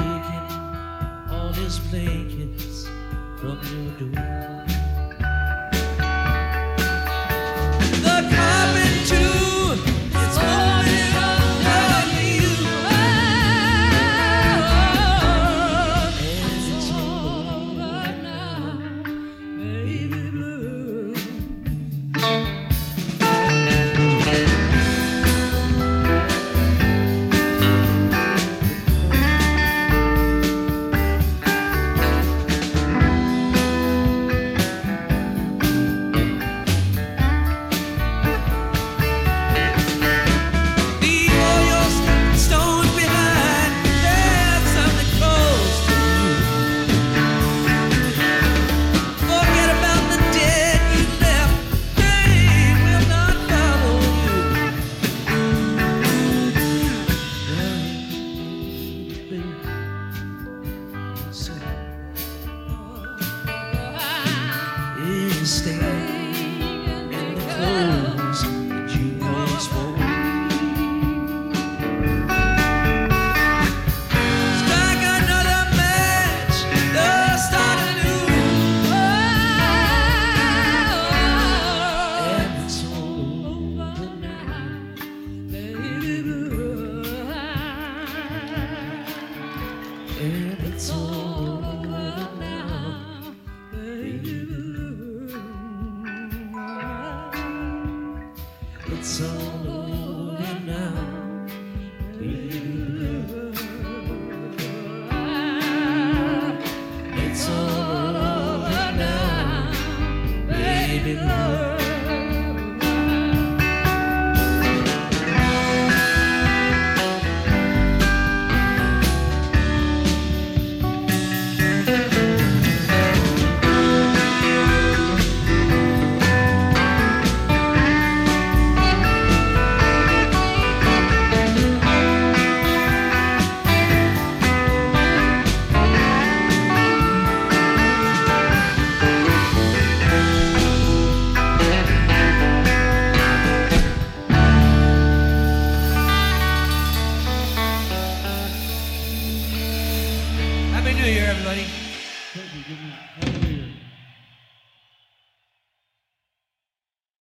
taking all his blankets from your door. stay.